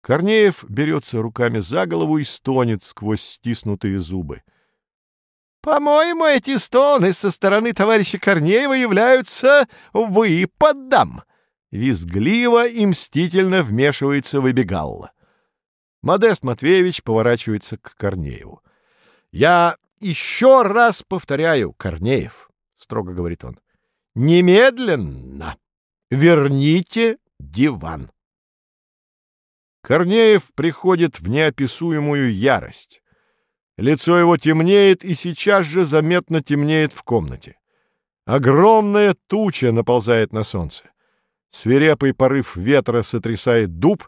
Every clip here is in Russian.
Корнеев берется руками за голову и стонет сквозь стиснутые зубы. «По-моему, эти стоны со стороны товарища Корнеева являются выпадом!» Визгливо и мстительно вмешивается выбегалла. Модест Матвеевич поворачивается к Корнееву. «Я еще раз повторяю, Корнеев», — строго говорит он, — «немедленно верните диван». Корнеев приходит в неописуемую ярость. Лицо его темнеет и сейчас же заметно темнеет в комнате. Огромная туча наползает на солнце. Свирепый порыв ветра сотрясает дуб,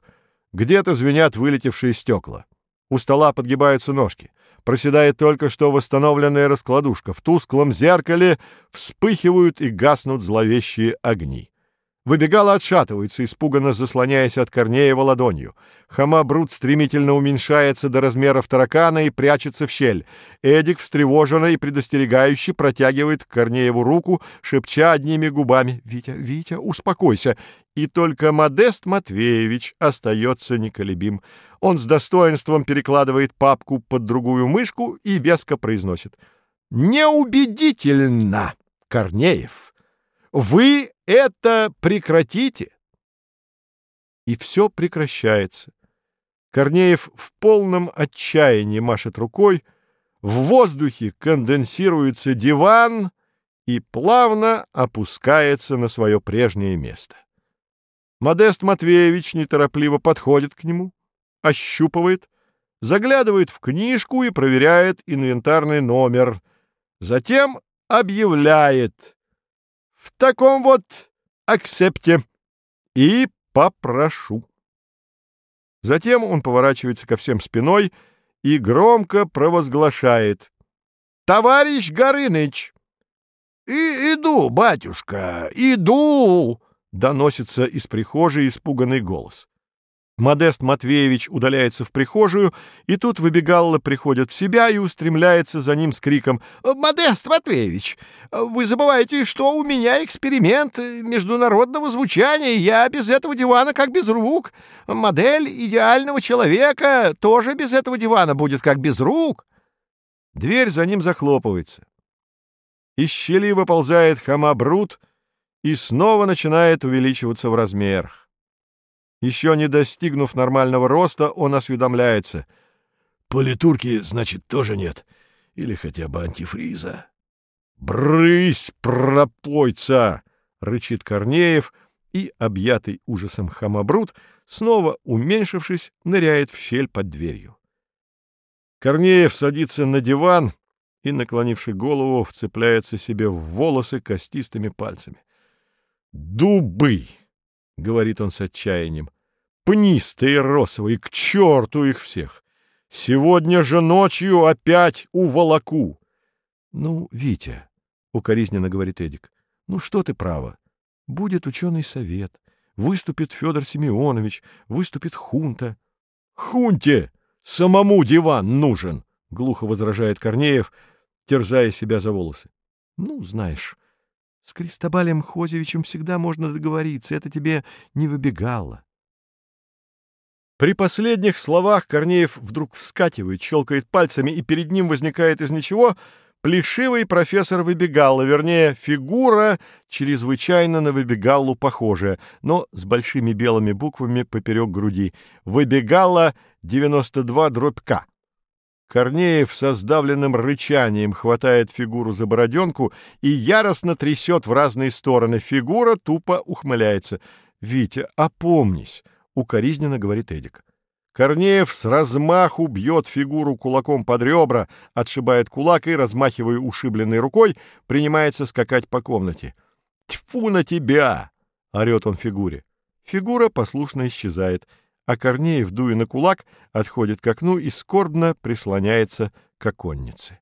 где-то звенят вылетевшие стекла. У стола подгибаются ножки. Проседает только что восстановленная раскладушка. В тусклом зеркале вспыхивают и гаснут зловещие огни. Выбегала отшатывается, испуганно заслоняясь от Корнеева ладонью. Хама-брут стремительно уменьшается до размеров таракана и прячется в щель. Эдик встревоженно и предостерегающе протягивает Корнееву руку, шепча одними губами «Витя, Витя, успокойся!» И только Модест Матвеевич остается неколебим. Он с достоинством перекладывает папку под другую мышку и веско произносит «Неубедительно, Корнеев!» Вы это прекратите!» И все прекращается. Корнеев в полном отчаянии машет рукой, в воздухе конденсируется диван и плавно опускается на свое прежнее место. Модест Матвеевич неторопливо подходит к нему, ощупывает, заглядывает в книжку и проверяет инвентарный номер. Затем объявляет в таком вот акцепте и попрошу. Затем он поворачивается ко всем спиной и громко провозглашает. «Товарищ Горыныч!» «И иду, батюшка, иду!» — доносится из прихожей испуганный голос. Модест Матвеевич удаляется в прихожую, и тут выбегалла приходит в себя и устремляется за ним с криком «Модест Матвеевич, вы забываете, что у меня эксперимент международного звучания, я без этого дивана как без рук. Модель идеального человека тоже без этого дивана будет как без рук». Дверь за ним захлопывается. Из щели выползает хама Брут и снова начинает увеличиваться в размерах. Еще не достигнув нормального роста, он осведомляется. «Политурки, значит, тоже нет? Или хотя бы антифриза?» «Брысь, пропойца!» — рычит Корнеев, и, объятый ужасом хамабрут, снова, уменьшившись, ныряет в щель под дверью. Корнеев садится на диван и, наклонивший голову, вцепляется себе в волосы костистыми пальцами. «Дубы!» — говорит он с отчаянием. «Пнистые росовые, к черту их всех! Сегодня же ночью опять уволоку!» «Ну, Витя», — укоризненно говорит Эдик, — «ну что ты право? Будет ученый совет, выступит Федор Семенович, выступит хунта». «Хунте! Самому диван нужен!» — глухо возражает Корнеев, терзая себя за волосы. «Ну, знаешь, с Кристобалем Хозевичем всегда можно договориться, это тебе не выбегало. При последних словах Корнеев вдруг вскакивает, щелкает пальцами, и перед ним возникает из ничего плешивый профессор Выбегала, вернее, фигура, чрезвычайно на Выбегалу похожая, но с большими белыми буквами поперек груди. Выбегала 92 дробь К. Корнеев со сдавленным рычанием хватает фигуру за бороденку и яростно трясет в разные стороны. Фигура тупо ухмыляется. «Витя, опомнись!» — укоризненно говорит Эдик. Корнеев с размаху бьет фигуру кулаком под ребра, отшибает кулак и, размахивая ушибленной рукой, принимается скакать по комнате. «Тьфу на тебя!» — орет он фигуре. Фигура послушно исчезает — а Корнеев, дуя на кулак, отходит к окну и скорбно прислоняется к оконнице.